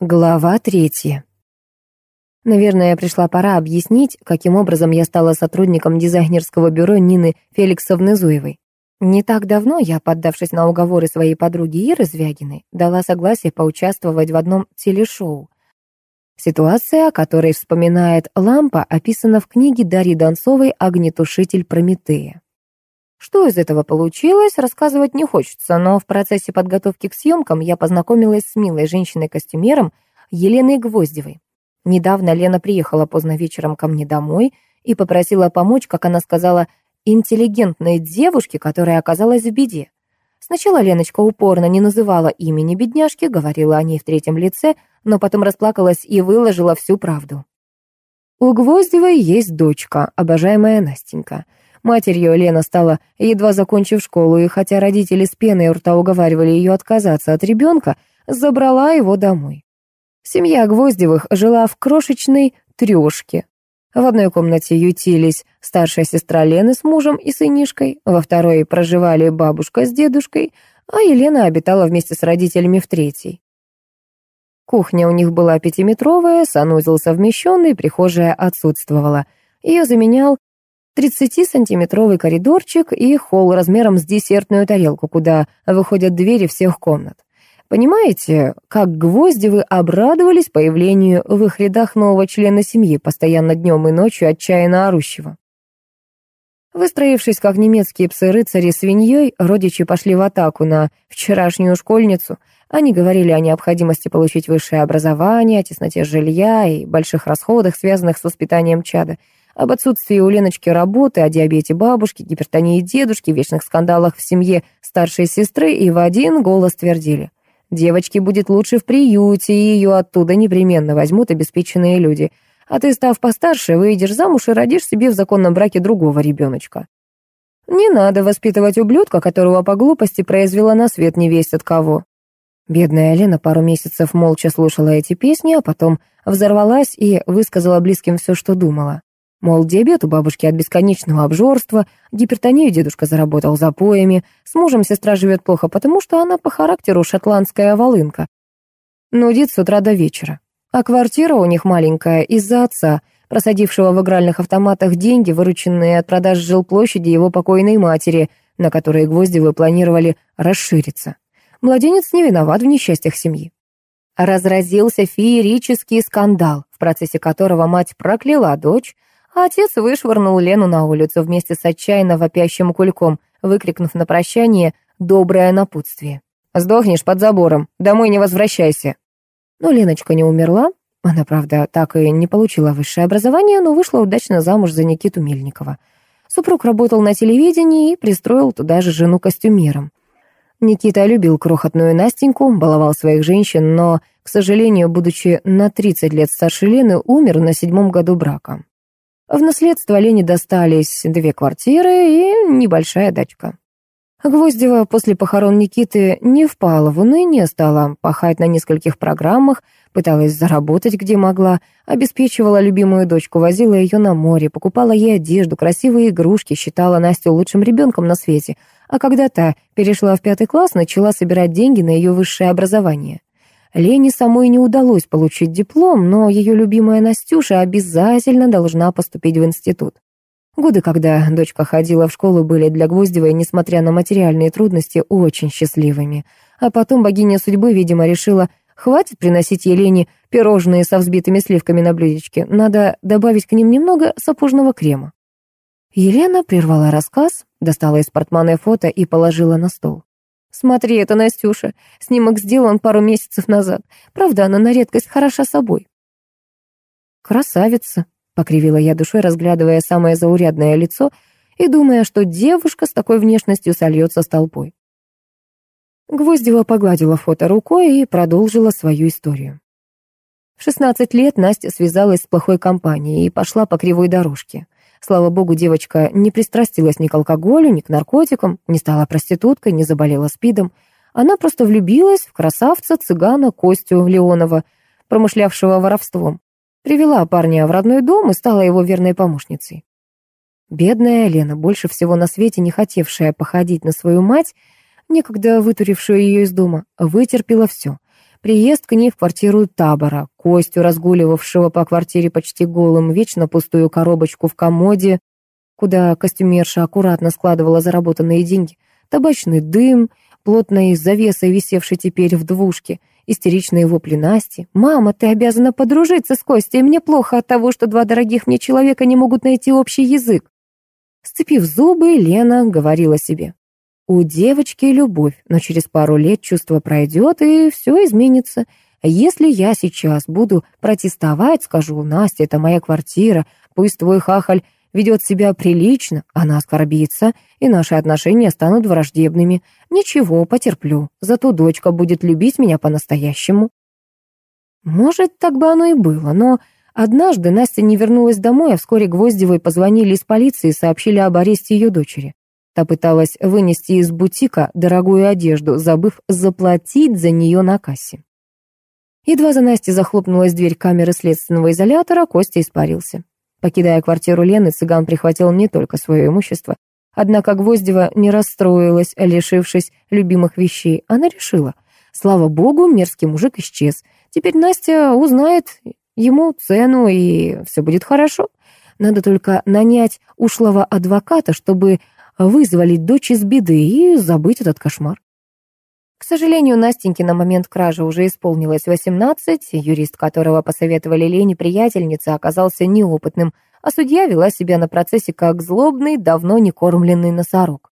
Глава третья. Наверное, пришла пора объяснить, каким образом я стала сотрудником дизайнерского бюро Нины Феликсовны Зуевой. Не так давно я, поддавшись на уговоры своей подруги Иры Звягиной, дала согласие поучаствовать в одном телешоу. Ситуация, о которой вспоминает Лампа, описана в книге Дарьи Донцовой «Огнетушитель Прометея». Что из этого получилось, рассказывать не хочется, но в процессе подготовки к съемкам я познакомилась с милой женщиной-костюмером Еленой Гвоздевой. Недавно Лена приехала поздно вечером ко мне домой и попросила помочь, как она сказала, интеллигентной девушке, которая оказалась в беде. Сначала Леночка упорно не называла имени бедняжки, говорила о ней в третьем лице, но потом расплакалась и выложила всю правду. У Гвоздевой есть дочка, обожаемая Настенька — Матерью Лена стала, едва закончив школу, и хотя родители с пеной у рта уговаривали ее отказаться от ребенка, забрала его домой. Семья Гвоздевых жила в крошечной трешке. В одной комнате ютились старшая сестра Лены с мужем и сынишкой, во второй проживали бабушка с дедушкой, а Елена обитала вместе с родителями в третьей. Кухня у них была пятиметровая, санузел совмещенный, прихожая отсутствовала. Ее заменял 30-сантиметровый коридорчик и холл размером с десертную тарелку, куда выходят двери всех комнат. Понимаете, как Гвоздевы обрадовались появлению в их рядах нового члена семьи, постоянно днем и ночью отчаянно орущего. Выстроившись как немецкие псы-рыцари свиньей, родичи пошли в атаку на вчерашнюю школьницу. Они говорили о необходимости получить высшее образование, о тесноте жилья и больших расходах, связанных с воспитанием чада — об отсутствии у Леночки работы, о диабете бабушки, гипертонии дедушки, вечных скандалах в семье старшей сестры и в один голос твердили. Девочке будет лучше в приюте, и ее оттуда непременно возьмут обеспеченные люди. А ты, став постарше, выйдешь замуж и родишь себе в законном браке другого ребеночка. Не надо воспитывать ублюдка, которого по глупости произвела на свет невесть от кого. Бедная Лена пару месяцев молча слушала эти песни, а потом взорвалась и высказала близким все, что думала. Мол, диабет у бабушки от бесконечного обжорства, гипертонию дедушка заработал запоями, с мужем сестра живет плохо, потому что она по характеру шотландская волынка. Нудит с утра до вечера. А квартира у них маленькая из-за отца, просадившего в игральных автоматах деньги, вырученные от продаж жилплощади его покойной матери, на которые Гвоздевы планировали расшириться. Младенец не виноват в несчастьях семьи. Разразился феерический скандал, в процессе которого мать прокляла дочь, а отец вышвырнул Лену на улицу вместе с отчаянно вопящим кульком, выкрикнув на прощание доброе напутствие. «Сдохнешь под забором, домой не возвращайся». Но Леночка не умерла. Она, правда, так и не получила высшее образование, но вышла удачно замуж за Никиту Мельникова. Супруг работал на телевидении и пристроил туда же жену костюмером. Никита любил крохотную Настеньку, баловал своих женщин, но, к сожалению, будучи на 30 лет старше Лены, умер на седьмом году брака. В наследство Лене достались две квартиры и небольшая дачка. Гвоздева после похорон Никиты не впала в уныние, стала пахать на нескольких программах, пыталась заработать где могла, обеспечивала любимую дочку, возила ее на море, покупала ей одежду, красивые игрушки, считала Настю лучшим ребенком на свете, а когда та перешла в пятый класс, начала собирать деньги на ее высшее образование. Лене самой не удалось получить диплом, но ее любимая Настюша обязательно должна поступить в институт. Годы, когда дочка ходила в школу, были для Гвоздевой, несмотря на материальные трудности, очень счастливыми. А потом богиня судьбы, видимо, решила, хватит приносить Елене пирожные со взбитыми сливками на блюдечке, надо добавить к ним немного сапожного крема. Елена прервала рассказ, достала из портмоне фото и положила на стол. Смотри, это Настюша. Снимок сделан пару месяцев назад. Правда, она на редкость хороша собой. Красавица, покривила я душой, разглядывая самое заурядное лицо и думая, что девушка с такой внешностью сольется с толпой. Гвоздева погладила фото рукой и продолжила свою историю. В 16 лет Настя связалась с плохой компанией и пошла по кривой дорожке. Слава богу, девочка не пристрастилась ни к алкоголю, ни к наркотикам, не стала проституткой, не заболела спидом. Она просто влюбилась в красавца цыгана Костю Леонова, промышлявшего воровством. Привела парня в родной дом и стала его верной помощницей. Бедная Лена, больше всего на свете не хотевшая походить на свою мать, некогда вытурившую ее из дома, вытерпела все. приезд к ней в квартиру табора, Костю, разгуливавшего по квартире почти голым, вечно пустую коробочку в комоде, куда костюмерша аккуратно складывала заработанные деньги, табачный дым, плотной завесой висевшей теперь в двушке, истеричные вопли Насти. «Мама, ты обязана подружиться с Костей, мне плохо от того, что два дорогих мне человека не могут найти общий язык». Сцепив зубы, Лена говорила себе. У девочки любовь, но через пару лет чувство пройдет, и все изменится. Если я сейчас буду протестовать, скажу, Настя, это моя квартира, пусть твой хахаль ведет себя прилично, она оскорбится, и наши отношения станут враждебными. Ничего, потерплю, зато дочка будет любить меня по-настоящему. Может, так бы оно и было, но однажды Настя не вернулась домой, а вскоре Гвоздевой позвонили из полиции и сообщили об аресте ее дочери. Та пыталась вынести из бутика дорогую одежду, забыв заплатить за нее на кассе. Едва за Настей захлопнулась дверь камеры следственного изолятора, Костя испарился. Покидая квартиру Лены, цыган прихватил не только свое имущество. Однако Гвоздева не расстроилась, лишившись любимых вещей. Она решила, слава богу, мерзкий мужик исчез. Теперь Настя узнает ему цену, и все будет хорошо. Надо только нанять ушлого адвоката, чтобы вызволить дочь из беды и забыть этот кошмар. Сожалению, Настеньке на момент кражи уже исполнилось 18, юрист, которого посоветовали Лене приятельница, оказался неопытным, а судья вела себя на процессе как злобный, давно не кормленный носорог.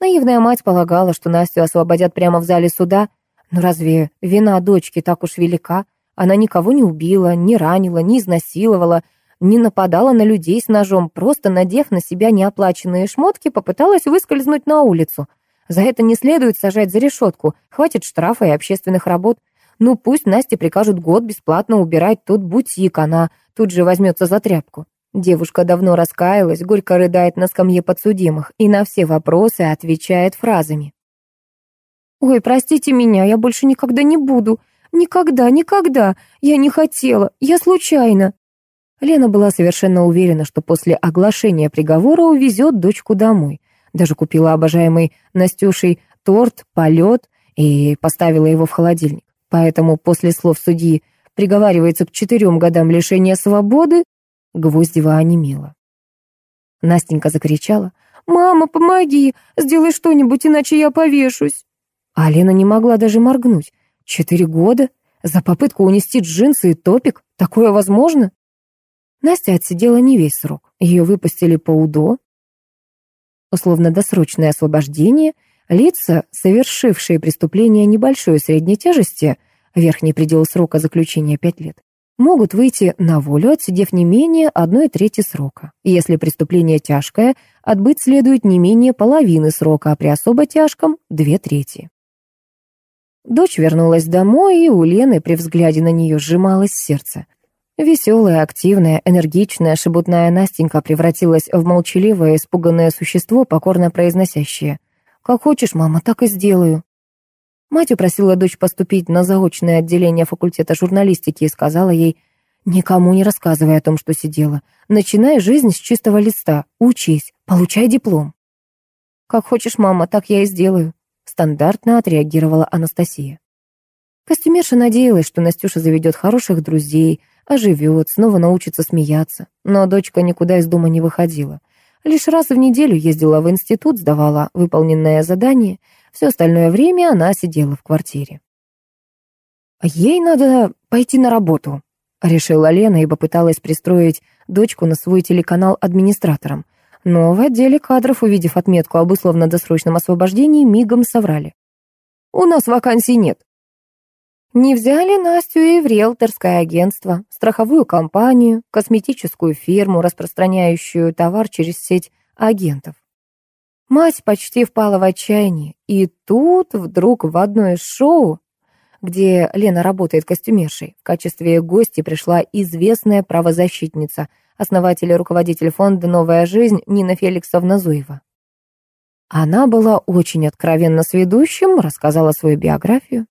Наивная мать полагала, что Настю освободят прямо в зале суда, но разве вина дочки так уж велика? Она никого не убила, не ранила, не изнасиловала, не нападала на людей с ножом, просто надев на себя неоплаченные шмотки, попыталась выскользнуть на улицу. За это не следует сажать за решетку, хватит штрафа и общественных работ. Ну пусть Насте прикажут год бесплатно убирать тот бутик, она тут же возьмется за тряпку. Девушка давно раскаялась, горько рыдает на скамье подсудимых и на все вопросы отвечает фразами. «Ой, простите меня, я больше никогда не буду. Никогда, никогда. Я не хотела. Я случайно». Лена была совершенно уверена, что после оглашения приговора увезет дочку домой. Даже купила обожаемый Настюшей торт, полет и поставила его в холодильник. Поэтому после слов судьи приговаривается к четырем годам лишения свободы, Гвоздева онемела. Настенька закричала. «Мама, помоги! Сделай что-нибудь, иначе я повешусь!» А Лена не могла даже моргнуть. Четыре года? За попытку унести джинсы и топик? Такое возможно? Настя отсидела не весь срок. Ее выпустили по УДО, условно-досрочное освобождение, лица, совершившие преступление небольшой и средней тяжести, верхний предел срока заключения 5 лет, могут выйти на волю, отсидев не менее одной трети срока. Если преступление тяжкое, отбыть следует не менее половины срока, а при особо тяжком — две трети. Дочь вернулась домой, и у Лены при взгляде на нее сжималось сердце. Веселая, активная, энергичная, шебутная Настенька превратилась в молчаливое, испуганное существо, покорно произносящее. «Как хочешь, мама, так и сделаю». Мать упросила дочь поступить на заочное отделение факультета журналистики и сказала ей, «Никому не рассказывай о том, что сидела. Начинай жизнь с чистого листа. Учись, получай диплом». «Как хочешь, мама, так я и сделаю», — стандартно отреагировала Анастасия. Костюмерша надеялась, что Настюша заведет хороших друзей, оживет, снова научится смеяться. Но дочка никуда из дома не выходила. Лишь раз в неделю ездила в институт, сдавала выполненное задание. Все остальное время она сидела в квартире. «Ей надо пойти на работу», — решила Лена и попыталась пристроить дочку на свой телеканал администратором. Но в отделе кадров, увидев отметку об условно-досрочном освобождении, мигом соврали. «У нас вакансий нет. Не взяли Настю и в риэлторское агентство, страховую компанию, косметическую фирму, распространяющую товар через сеть агентов. Мать почти впала в отчаяние, и тут вдруг в одно из шоу, где Лена работает костюмершей, в качестве гости пришла известная правозащитница, основатель и руководитель фонда «Новая жизнь» Нина Феликсовна Зуева. Она была очень откровенна с ведущим, рассказала свою биографию.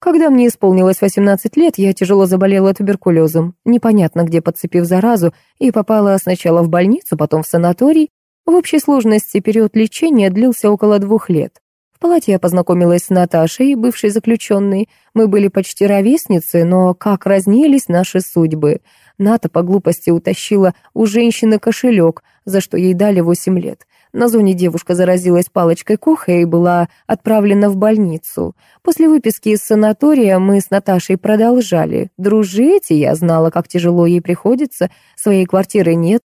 Когда мне исполнилось 18 лет, я тяжело заболела туберкулезом, непонятно где подцепив заразу, и попала сначала в больницу, потом в санаторий. В общей сложности период лечения длился около двух лет. В палате я познакомилась с Наташей, бывшей заключенной. Мы были почти ровесницы, но как разнились наши судьбы. Ната по глупости утащила у женщины кошелек, за что ей дали восемь лет. На зоне девушка заразилась палочкой Коха и была отправлена в больницу. После выписки из санатория мы с Наташей продолжали дружить, и я знала, как тяжело ей приходится. Своей квартиры нет.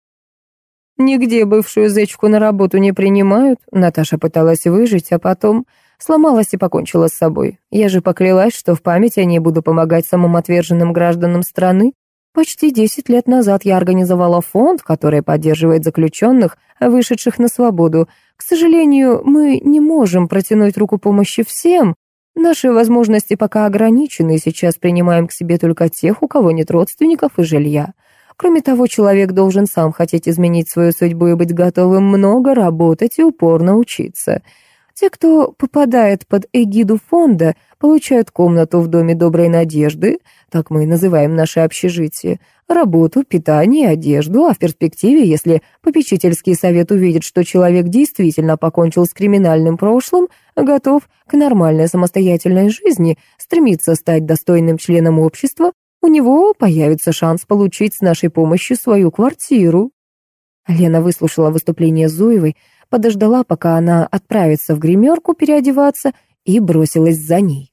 Нигде бывшую зечку на работу не принимают. Наташа пыталась выжить, а потом сломалась и покончила с собой. Я же поклялась, что в память о ней буду помогать самым отверженным гражданам страны. Почти 10 лет назад я организовала фонд, который поддерживает заключенных, вышедших на свободу. К сожалению, мы не можем протянуть руку помощи всем. Наши возможности пока ограничены, и сейчас принимаем к себе только тех, у кого нет родственников и жилья. Кроме того, человек должен сам хотеть изменить свою судьбу и быть готовым много работать и упорно учиться. Те, кто попадает под эгиду фонда, получают комнату в Доме Доброй Надежды, так мы называем наше общежитие, работу, питание, одежду, а в перспективе, если попечительский совет увидит, что человек действительно покончил с криминальным прошлым, готов к нормальной самостоятельной жизни, стремится стать достойным членом общества, у него появится шанс получить с нашей помощью свою квартиру. Лена выслушала выступление Зуевой, подождала, пока она отправится в гримерку переодеваться, и бросилась за ней.